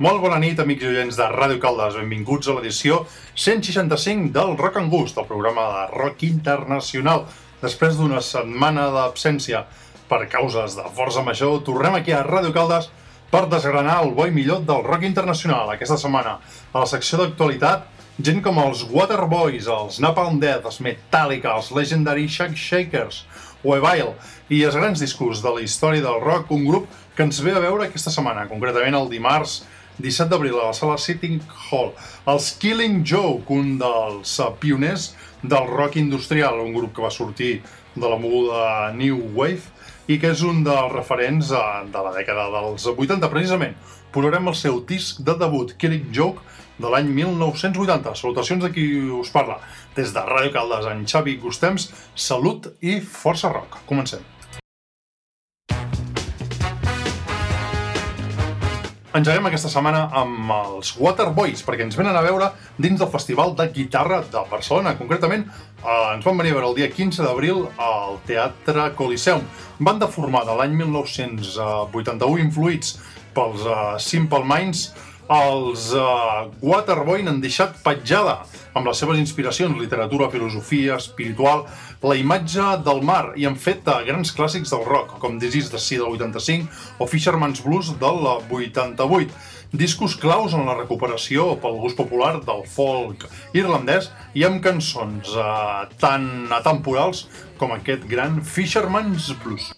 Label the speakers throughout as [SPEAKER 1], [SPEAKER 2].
[SPEAKER 1] Molt bona nit, amics i oients de Ràdio Caldes. Benvinguts a l'edició 165 del Rock and Gust, el programa de rock internacional. Després d'una setmana d'absència per causes de força major, tornem aquí a Ràdio Caldes per desgranar el bo i millor del rock internacional. Aquesta setmana, a la secció d'actualitat, gent com els Waterboys, els Napalm Death, els Metallica, els Legendary Shack Shakers, Evile, i els grans discos de la història del rock, un grup que ens ve a veure aquesta setmana, concretament el dimarts 17 d'abril a la sala Sitting Hall. Els Killing Joke, un dels uh, pioners del rock industrial, un grup que va sortir de la moguda New Wave i que és un dels referents uh, de la dècada dels 80, precisament. Posarem el seu disc de debut, Killing Joke, de l'any 1980. Salutacions de qui us parla. Des de Ràdio Caldes, en Xavi Gustems, salut i força rock. Comencem. Engeguem aquesta setmana amb els Waterboys, perquè ens venen a veure dins del Festival de Guitarra de Barcelona. Concretament, eh, ens van venir a veure el dia 15 d'abril al Teatre Coliseum. Banda formada l'any 1981, influïts pels uh, Simple Minds, els uh, Waterboy n'han deixat petjada amb les seves inspiracions, literatura, filosofia, espiritual, la imatge del mar i han fet uh, grans clàssics del rock, com is the Sea del 85 o Fisherman's Blues del 88. Discos claus en la recuperació pel gust popular del folk irlandès i amb cançons uh, tan atemporals com aquest gran Fisherman's Blues.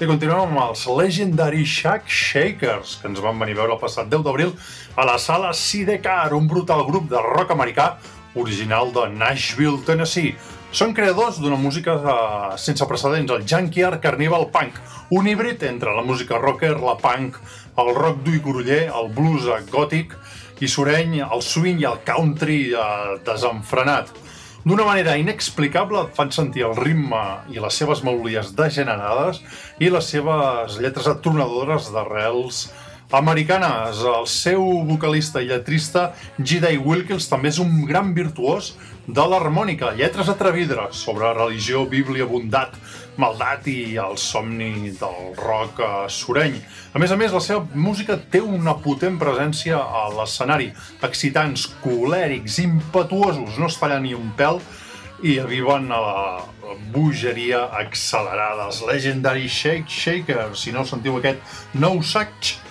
[SPEAKER 2] I continuem amb els Legendary Shack Shakers, que ens van venir a veure el passat 10 d'abril a la sala Sidecar, un brutal grup de rock americà original de Nashville, Tennessee. Són creadors d'una música uh, sense precedents, el Junkyard Carnival Punk, un híbrid entre la música rocker, la punk, el rock dur i coroller, el blues gòtic i sureny, el swing i el country uh, desenfrenat. D'una manera inexplicable et fan sentir el ritme i les seves melodies degenerades i les seves lletres atronadores d'arrels americanes. El seu vocalista i lletrista, G.D. Wilkins, també és un gran virtuós de l'harmònica, lletres atrevides sobre religió, bíblia, bondat, maldat i el somni del rock sureny. A més a més, la seva música té una potent presència a l'escenari. Excitants, colèrics, impetuosos, no es falla ni un pèl i arriben a la bogeria accelerada. Els Legendary Shake Shaker, si no sentiu aquest No Such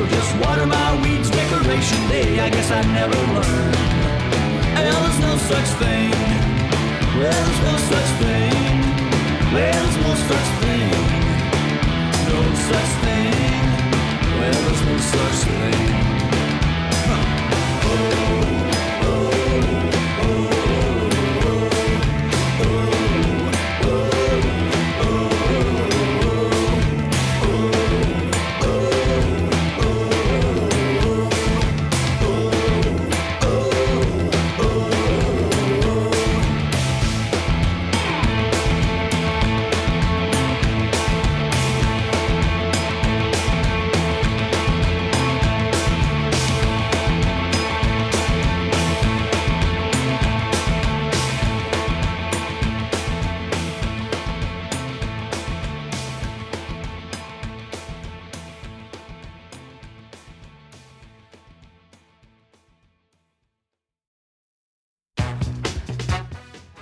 [SPEAKER 3] so just water my weeds. Decoration day, I guess I never learned. Well, there's no such thing. Well, there's no such thing. There's no such thing. No such thing. Well, there's no such thing. Oh.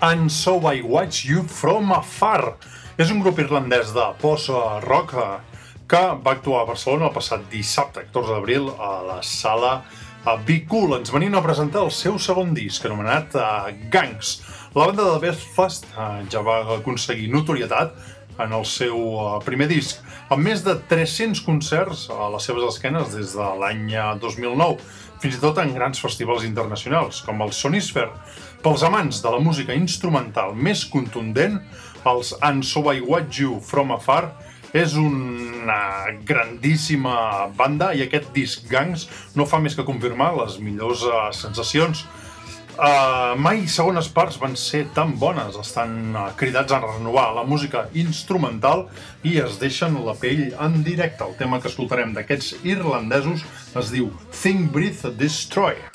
[SPEAKER 2] And So I Watch You From Afar. És un grup irlandès de post-rock eh, que va actuar a Barcelona el passat dissabte, 14 d'abril, a la sala a Be Cool. Ens venien a presentar el seu segon disc, anomenat uh, Gangs. La banda de Belfast uh, ja va aconseguir notorietat
[SPEAKER 1] en el seu eh, primer disc, amb més de 300 concerts a les seves esquenes des de l'any eh, 2009, fins i tot en grans festivals internacionals, com el Sonisphere. Pels amants de la música instrumental més contundent, els And So I Watch You From Afar és una grandíssima banda i aquest disc Gangs no fa més que confirmar les millors uh, sensacions. Uh, mai segones parts van ser tan bones, estan uh, cridats a renovar la música instrumental i es deixen la pell en directe. El tema que escoltarem d'aquests irlandesos es diu Think, Breathe, Destroy.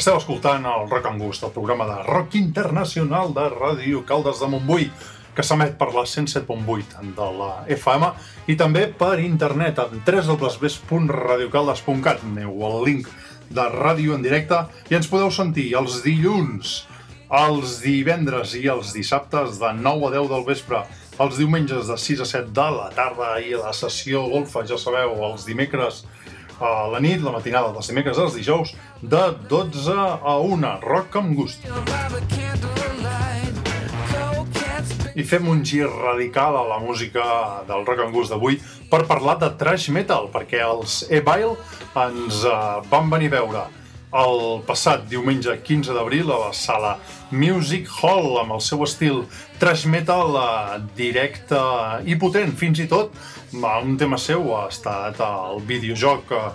[SPEAKER 1] Esteu escoltant el Rock and Gust, el programa de rock internacional de Ràdio Caldes de Montbui, que s'emet per la 107.8 de la FM i també per internet en www.radiocaldes.cat. Aneu al link de ràdio en directe i ens podeu sentir els dilluns, els divendres i els dissabtes de 9 a 10 del vespre, els diumenges de 6 a 7 de la tarda i la sessió golfa, ja sabeu, els dimecres a la nit, la matinada dels dimecres als dijous, de 12 a 1. Rock amb gust. I fem un gir radical a la música del rock and gust d'avui per parlar de trash metal, perquè els Evil ens uh, van venir a veure el passat diumenge 15 d'abril a la sala Music Hall amb el seu estil trash metal uh, directe i potent, fins i tot un tema seu ha estat el videojoc uh,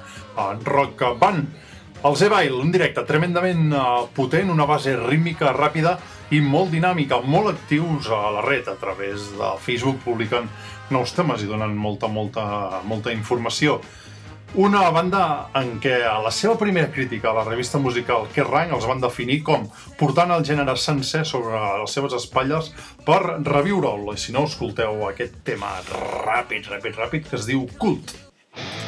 [SPEAKER 1] Rock Band. Els Evil, un directe tremendament potent, una base rítmica ràpida i molt dinàmica, molt actius a la red a través de Facebook, publiquen nous temes i donen molta, molta, molta informació. Una banda en què a la seva primera crítica a la revista musical Kerrang els van definir com portant el gènere sencer sobre les seves espatlles per reviure'l. I si no, escolteu aquest tema ràpid, ràpid, ràpid, que es diu Cult.
[SPEAKER 4] They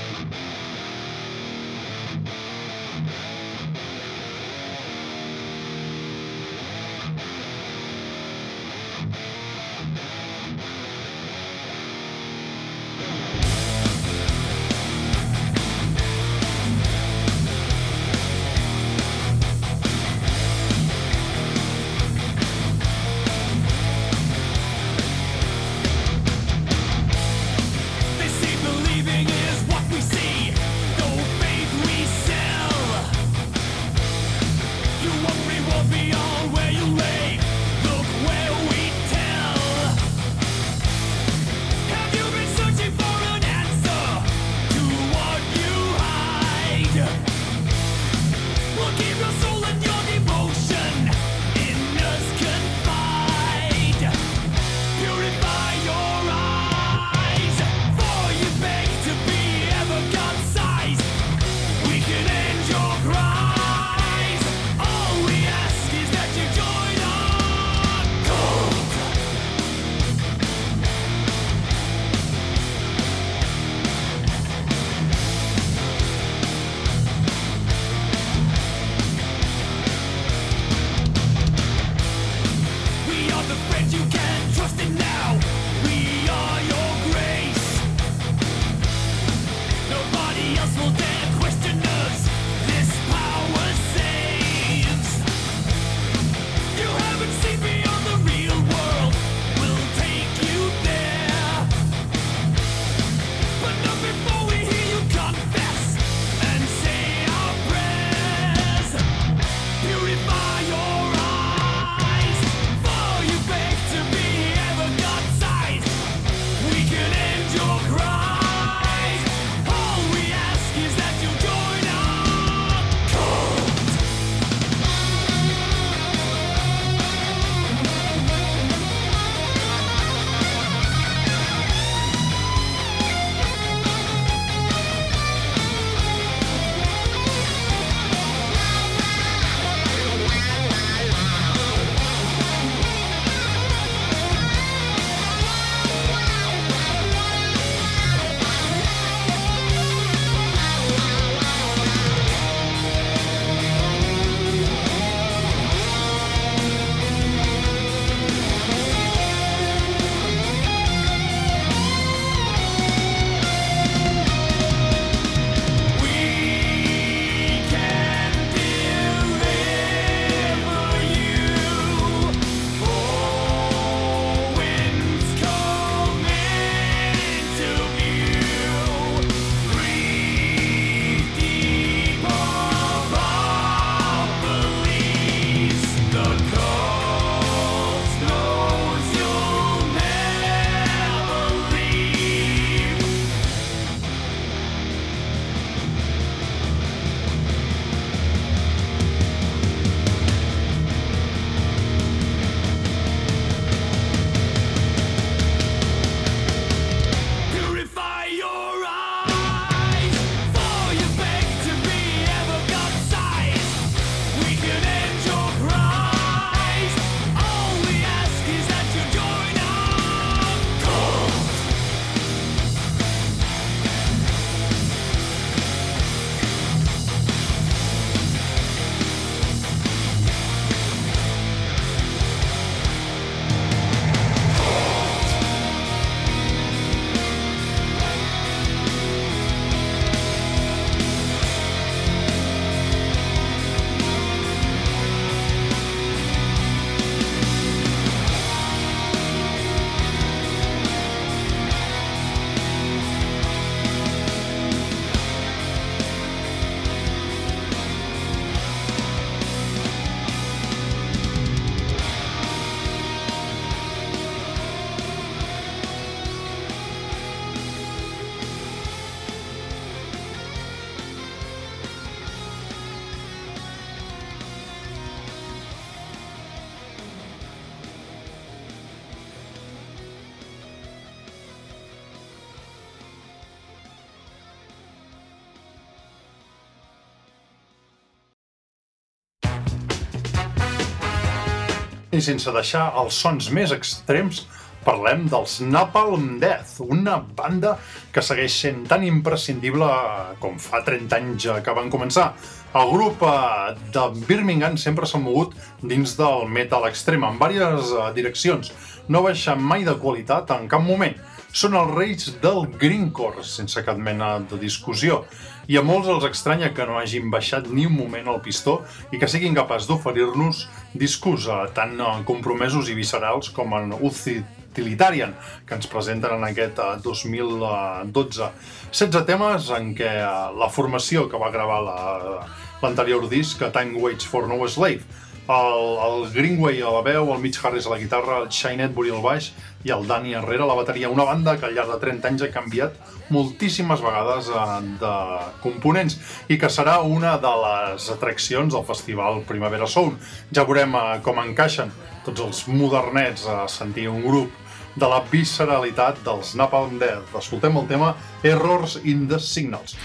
[SPEAKER 1] I sense deixar els sons més extrems, parlem dels Napalm Death, una banda que segueix sent tan imprescindible com fa 30 anys que van començar. El grup eh, de Birmingham sempre s'ha mogut dins del metal extrem, en diverses eh, direccions. No baixa mai de qualitat en cap moment. Són els reis del greencore, sense cap mena de discussió. I a molts els estranya que no hagin baixat ni un moment el pistó i que siguin capaços d'oferir-nos discos eh, tan eh, compromesos i viscerals com en Utilitarian, que ens presenten en aquest eh, 2012. 16 temes en què eh, la formació que va gravar la- l'anterior disc, eh, Time Waits for No Slave, el, el Greenway a la veu, el Mitch Harris a la guitarra, el Shane Edbury al baix i el Danny Herrera a la bateria. Una banda que al llarg de 30 anys ha canviat moltíssimes vegades eh, de components i que serà una de les atraccions del festival Primavera Sound. Ja veurem eh, com encaixen tots els modernets a sentir un grup de la visceralitat dels Napalm Death. Escoltem el tema Errors in the Signals.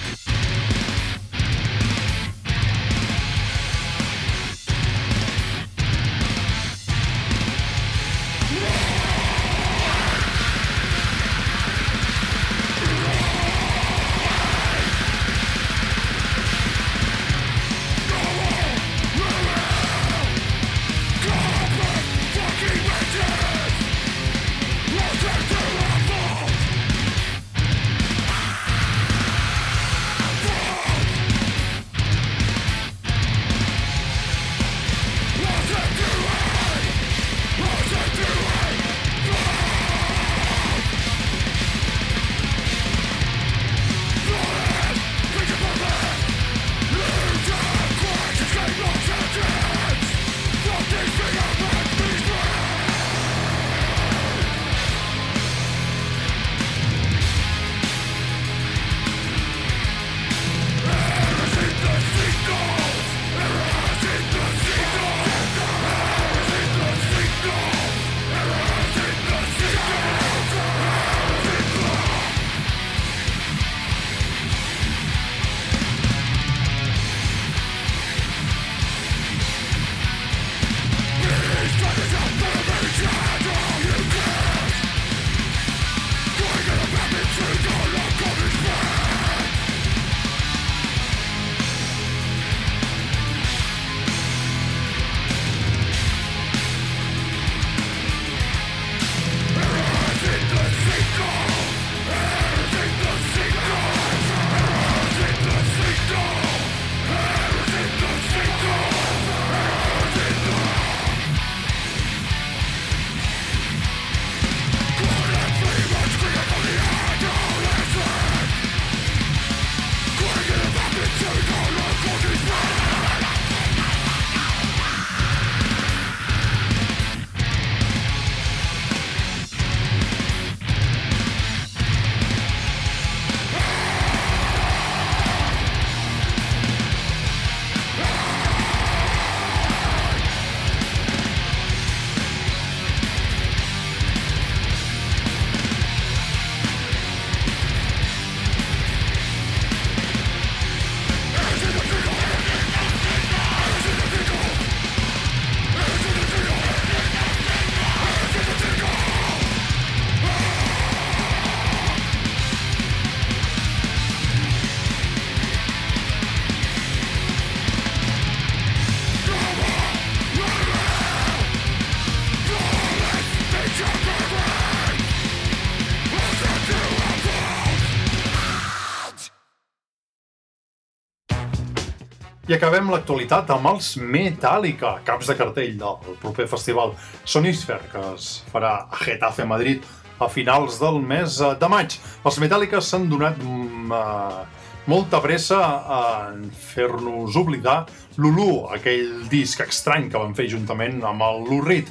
[SPEAKER 1] I acabem l'actualitat amb els Metallica, caps de cartell del proper festival Sonisphere, que es farà a Getafe, Madrid, a finals del mes eh, de maig. Els Metallica s'han donat mm, eh, molta pressa en fer-nos oblidar Lulu, aquell disc estrany que van fer juntament amb el Reed.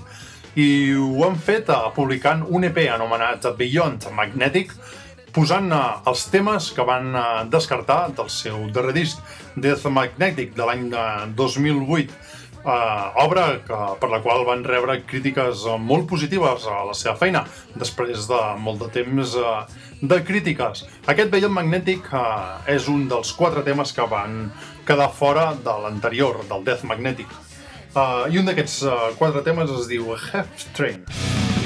[SPEAKER 1] I ho han fet eh, publicant un EP anomenat Beyond Magnetic, posant eh, els temes que van eh, descartar del seu darrer disc, Death Magnetic, de l'any eh, 2008, eh, obra que, per la qual van rebre crítiques eh, molt positives a la seva feina, després de molt de temps eh, de crítiques. Aquest Beyond Magnetic eh, és un dels quatre temes que van quedar fora de l'anterior, del Death Magnetic. Uh, I un d'aquests uh, quatre temes es diu Half Train.
[SPEAKER 4] Hate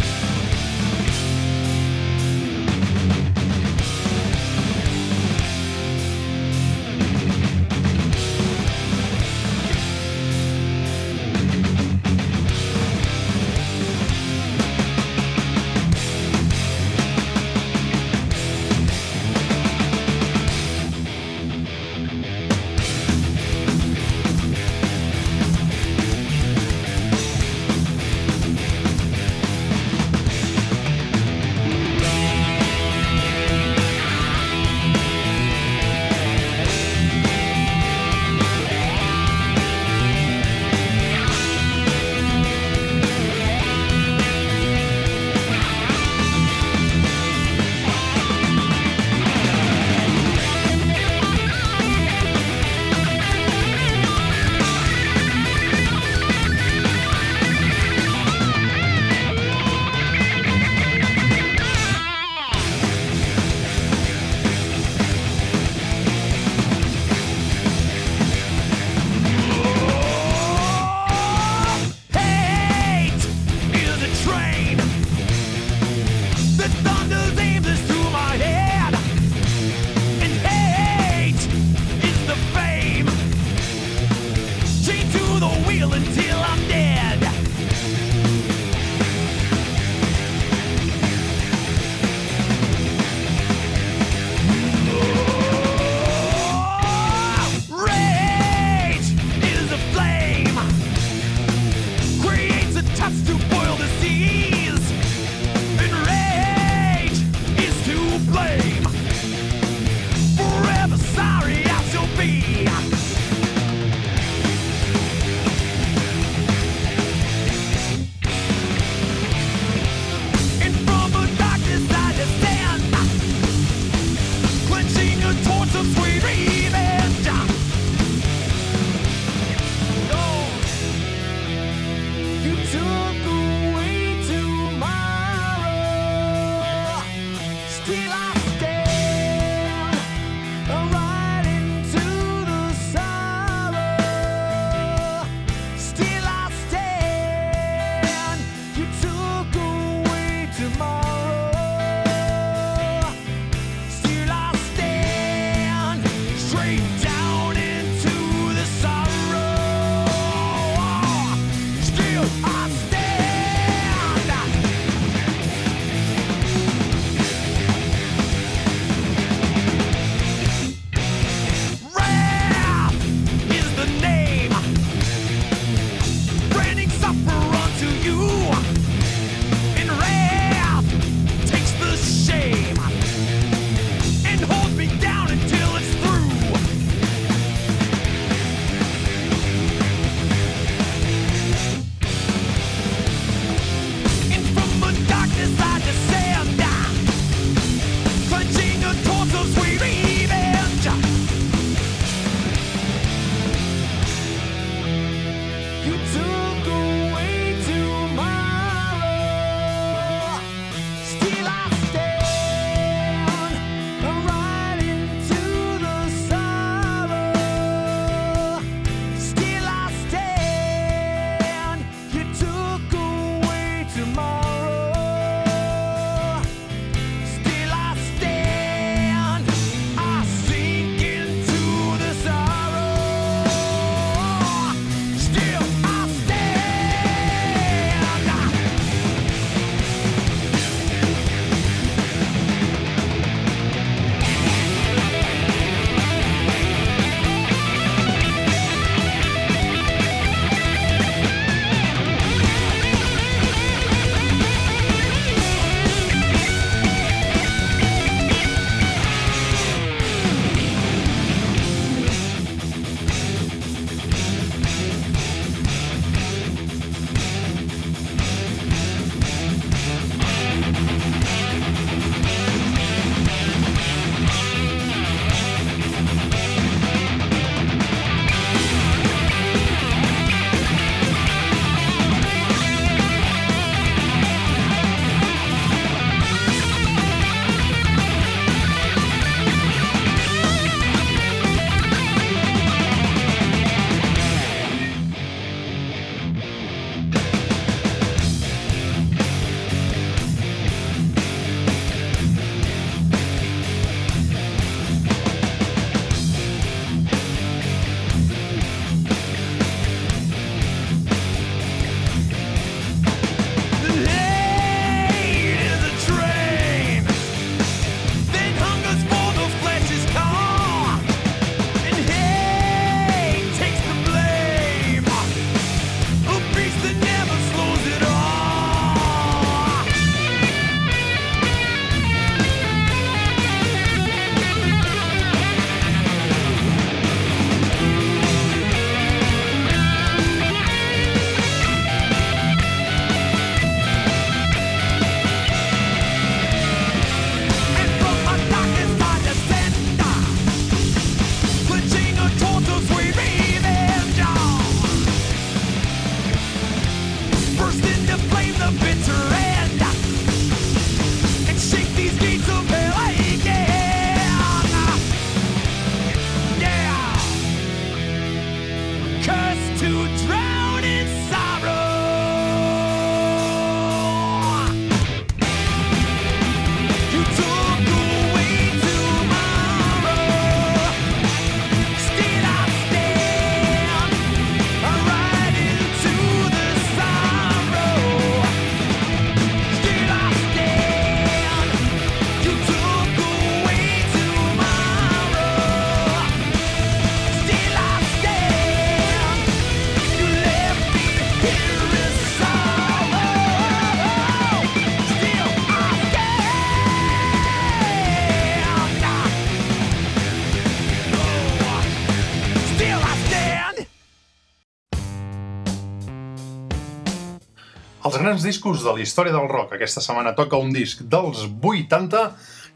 [SPEAKER 1] grans discos de la història del rock. Aquesta setmana toca un disc dels 80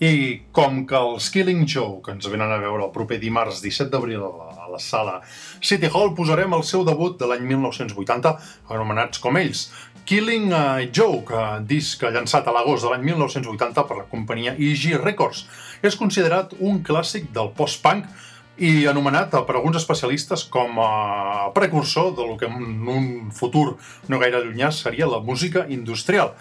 [SPEAKER 1] i com que els Killing Joke, que ens venen a veure el proper dimarts 17 d'abril a, la, sala City Hall, posarem el seu debut de l'any 1980, anomenats com ells. Killing uh, Joke, uh, disc llançat a l'agost de l'any 1980 per la companyia EG Records. És considerat un clàssic del post-punk i anomenat per alguns especialistes com a precursor de lo que en un futur no gaire llunyà seria la música industrial.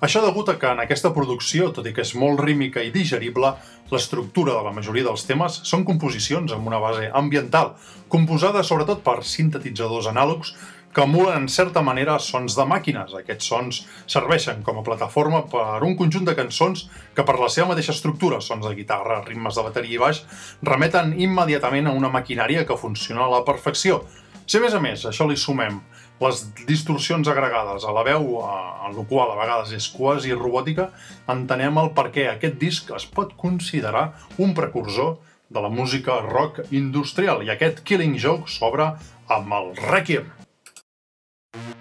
[SPEAKER 1] Això degut a que en aquesta producció, tot i que és molt rítmica i digerible, l'estructura de la majoria dels temes són composicions amb una base ambiental, composada sobretot per sintetitzadors anàlogs que emulen en certa manera sons de màquines. Aquests sons serveixen com a plataforma per un conjunt de cançons que per la seva mateixa estructura, sons de guitarra, ritmes de bateria i baix, remeten immediatament a una maquinària que funciona a la perfecció. Si a més a més això li sumem les distorsions agregades a la veu, en la qual a vegades és quasi robòtica, entenem el per què aquest disc es pot considerar un precursor de la música rock industrial i aquest Killing Joke s'obre amb el Requiem.
[SPEAKER 4] The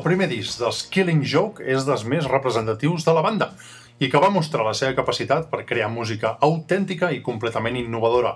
[SPEAKER 1] El primer disc dels Killing Joke és dels més representatius de la banda i que va mostrar la seva capacitat per crear música autèntica i completament innovadora,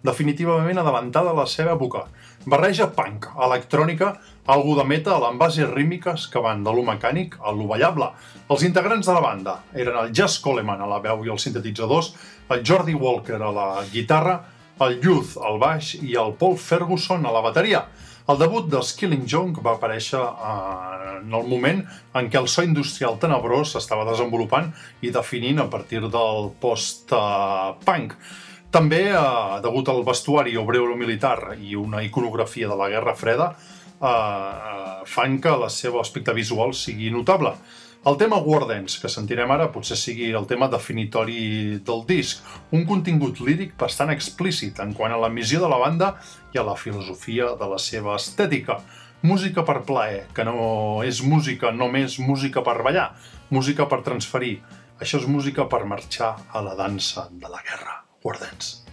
[SPEAKER 1] definitivament adelantada a la seva època. Barreja punk, electrònica, algú de metal amb bases rítmiques que van de lo mecànic a lo ballable. Els integrants de la banda eren el Jazz Coleman a la veu i els sintetitzadors, el Jordi Walker a la guitarra, el Youth al baix i el Paul Ferguson a la bateria. El debut dels Killing Joke va aparèixer eh, en el moment en què el so industrial tenebrós s'estava desenvolupant i definint a partir del post-punk. També, eh, degut al vestuari obrero-militar i una iconografia de la Guerra Freda, eh, fan que el seu aspecte visual sigui notable. El tema Wardens, que sentirem ara, potser sigui el tema definitori del disc, un contingut líric bastant explícit en quant a la missió de la banda i a la filosofia de la seva estètica. Música per plaer, que no és música només música per ballar, música per transferir. Això és música per marxar a la dansa de la guerra. Wardens.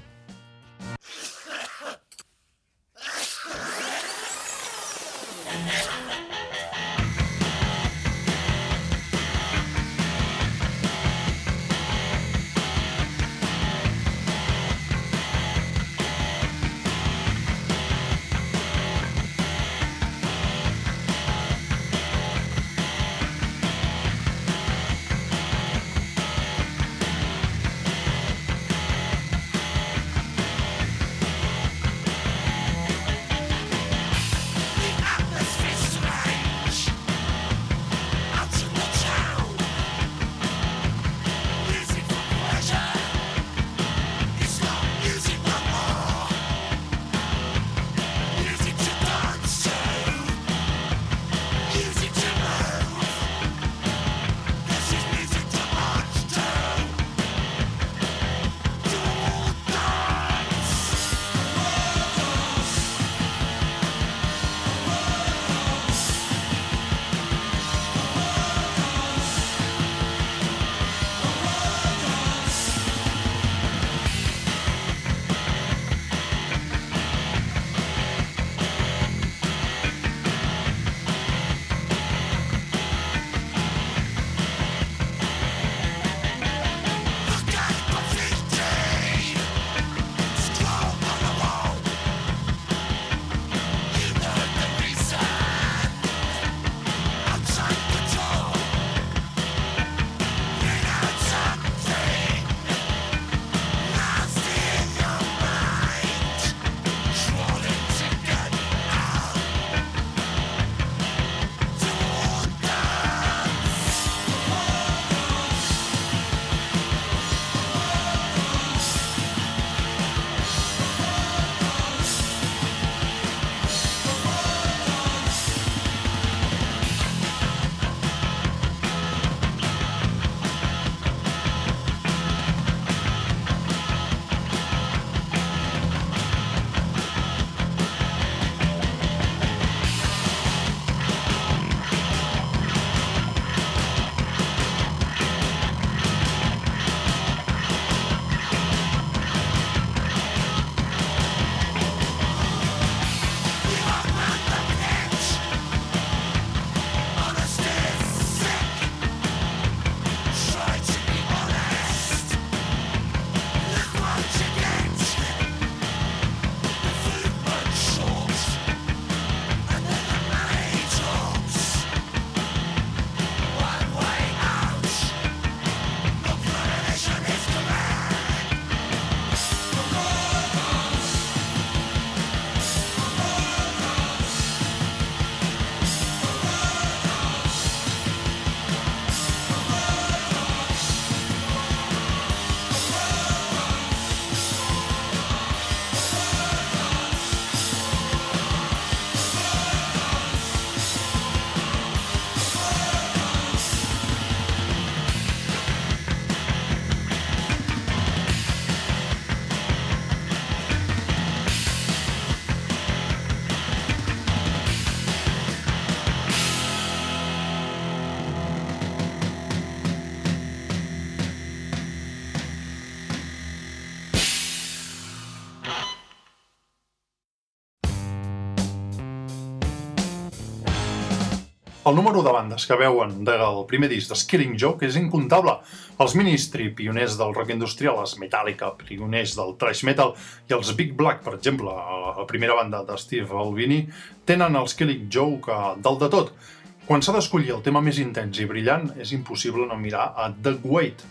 [SPEAKER 1] El número de bandes que veuen del primer disc de Skilling Joke és incontable. Els Ministry, pioners del rock industrial, els Metallica, pioners del thrash metal, i els Big Black, per exemple, la primera banda de Steve Albini, tenen el Skilling Joke eh, del de tot. Quan s'ha d'escollir el tema més intens i brillant, és impossible no mirar a The Weight,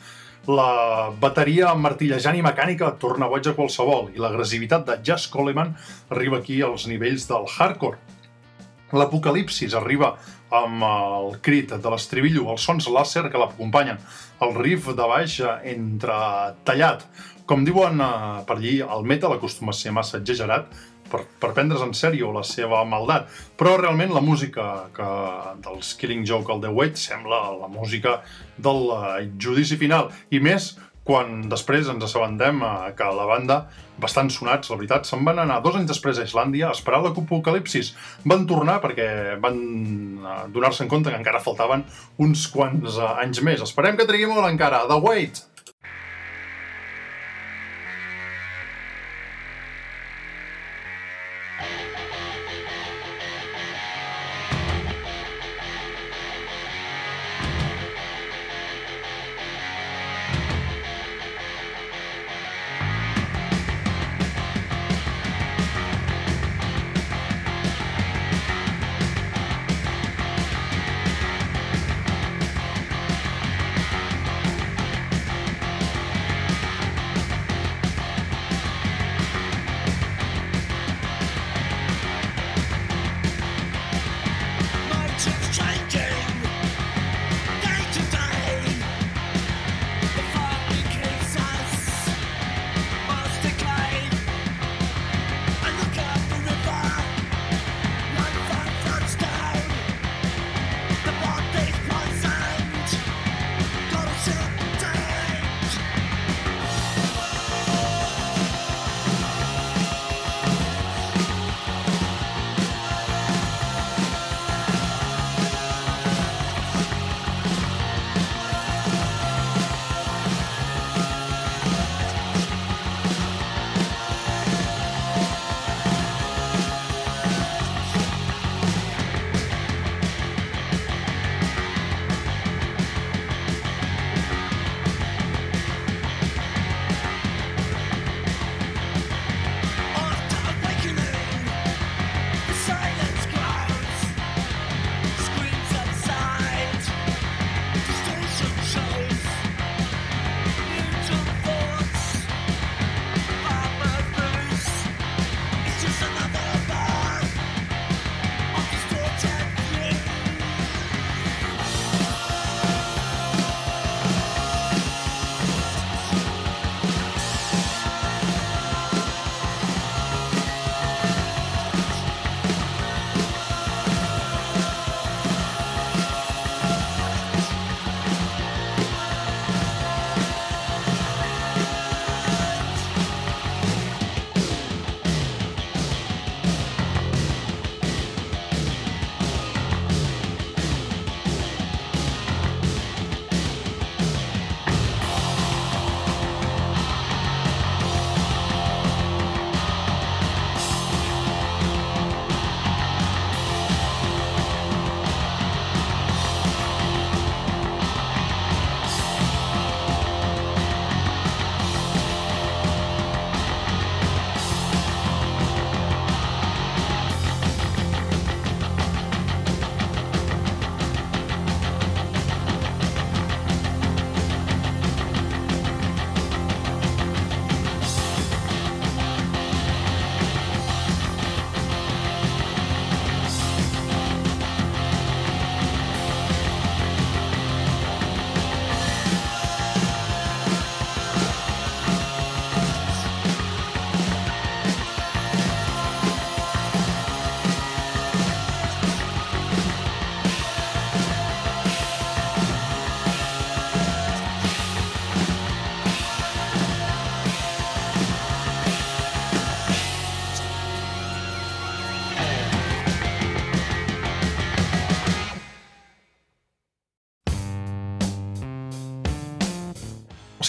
[SPEAKER 1] la bateria martillejant i mecànica torna boig a qualsevol i l'agressivitat de Jazz Coleman arriba aquí als nivells del hardcore. L'apocalipsis arriba amb el crit de l'estribillo, els sons làser que l'acompanyen, el riff de baix entretallat. Com diuen eh, per allí, el metal acostuma a ser massa exagerat per, per prendre's en sèrio la seva maldat, però realment la música que, dels Killing Joke al The Wait sembla la música del eh, judici final, i més quan després ens assabentem eh, que la banda, bastant sonats, la veritat, se'n van anar dos anys després a Islàndia a esperar l'apocalipsis. Van tornar perquè van eh, donar-se en compte que encara faltaven uns quants eh, anys més. Esperem que trigui molt encara. The Wait!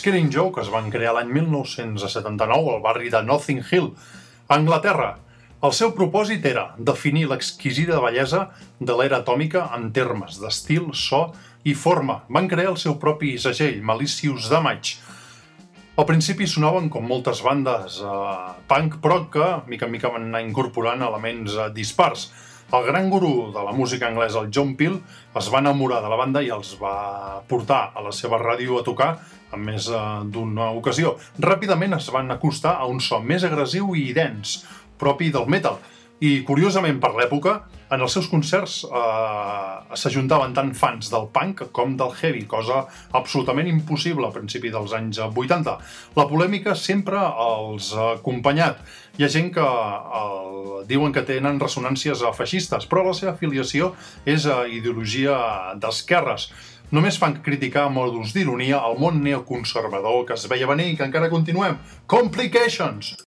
[SPEAKER 1] Killing Joke es van crear l'any 1979 al barri de Notting Hill, a Anglaterra. El seu propòsit era definir l'exquisida bellesa de l'era atòmica en termes d'estil, so i forma. Van crear el seu propi segell, Malicious Damage. Al principi sonaven com moltes bandes eh, punk, però que, mica en mica, van anar incorporant elements eh, dispars. El gran gurú de la música anglesa, el John Peel, es va enamorar de la banda i els va portar a la seva ràdio a tocar en més eh, d'una ocasió. Ràpidament es van acostar a un so més agressiu i dens, propi del metal. I, curiosament, per l'època, en els seus concerts eh, s'ajuntaven tant fans del punk com del heavy, cosa absolutament impossible a principi dels anys 80. La polèmica sempre els ha acompanyat. Hi ha gent que el, diuen que tenen ressonàncies feixistes, però la seva afiliació és a ideologia d'esquerres. Només fan criticar a modus d'ironia el món neoconservador que es veia venir i que encara continuem. Complications!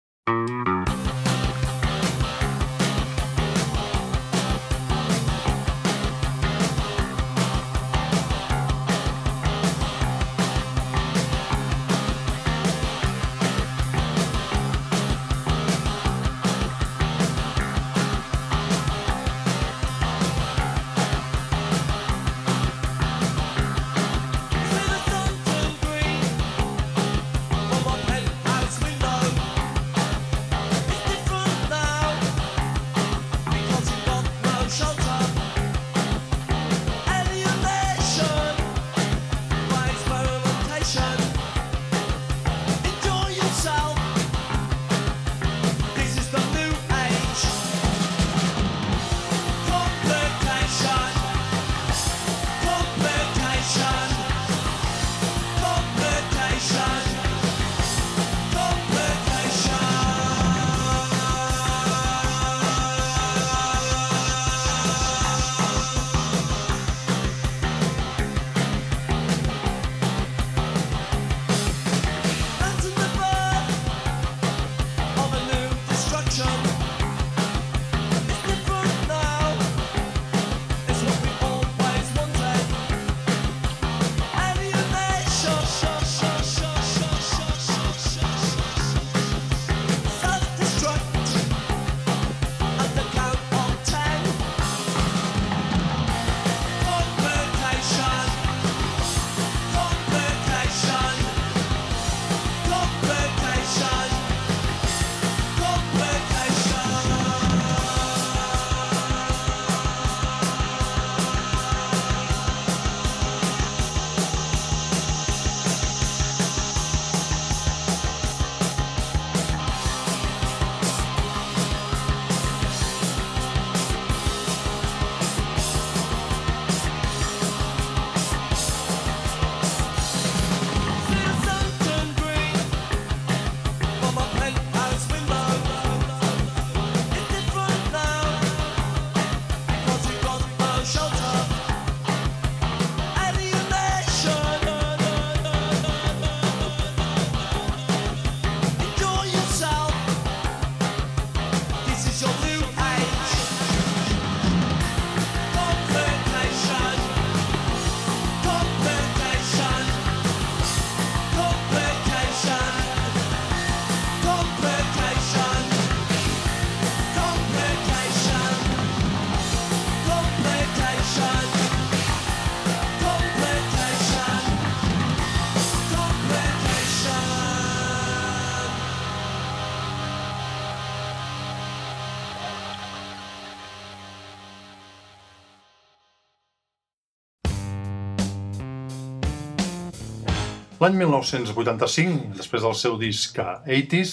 [SPEAKER 1] L'any 1985, després del seu disc 80s,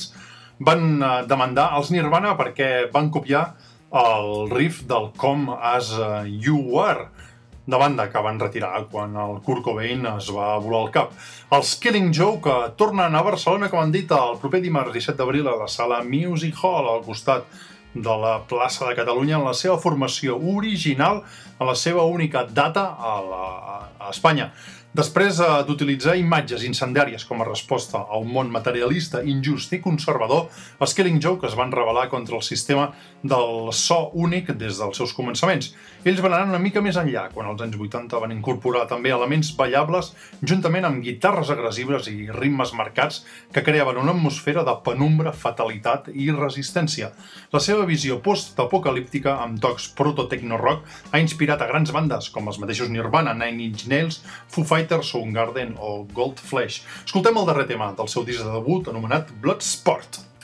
[SPEAKER 1] van eh, demandar els Nirvana perquè van copiar el riff del Com As You Were, de banda que van retirar quan el Kurt Cobain es va volar al cap. Els Killing Joke tornen a Barcelona, com han dit, el proper dimarts 17 d'abril a la sala Music Hall, al costat de la plaça de Catalunya, en la seva formació original, en la seva única data a, la, a Espanya. Després eh, d'utilitzar imatges incendiàries com a resposta a un món materialista, injust i conservador, els Killing Joke es van rebel·lar contra el sistema del so únic des dels seus començaments. Ells van anar una mica més enllà, quan als anys 80 van incorporar també elements ballables juntament amb guitarres agressives i ritmes marcats que creaven una atmosfera de penumbra, fatalitat i resistència. La seva visió post-apocalíptica amb tocs proto-techno-rock ha inspirat a grans bandes com els mateixos Nirvana, Nine Inch Nails, Foo Fighters, Soundgarden o Goldflesh. Escoltem el darrer tema del seu disc de debut anomenat Bloodsport.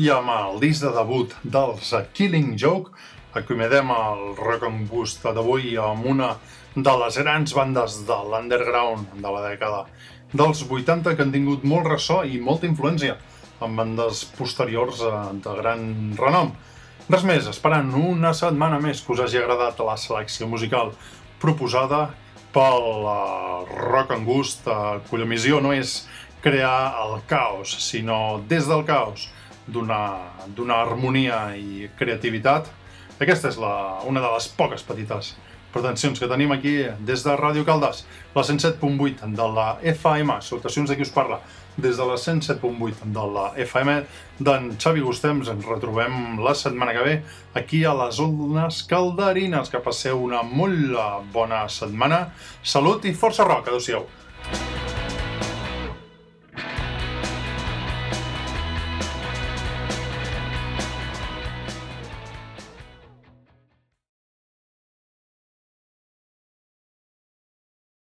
[SPEAKER 1] I amb el disc de debut dels Killing Joke acomiadem el Boost d'avui amb una de les grans bandes de l'underground de la dècada dels 80 que han tingut molt ressò i molta influència en bandes posteriors eh, de gran renom. Res més, esperant una setmana més que us hagi agradat la selecció musical proposada pel uh, Rock and Gust, uh, cuya missió no és crear el caos, sinó des del caos d'una harmonia i creativitat. Aquesta és la, una de les poques petites pretensions que tenim aquí des de Ràdio Caldes, la 107.8 de la FM, salutacions de qui us parla, des de la 107.8 de la FM d'en Xavi Gustems. Ens retrobem la setmana que ve aquí a les Olnes Calderines. Que passeu una molt bona setmana. Salut i força rock. Adéu-siau.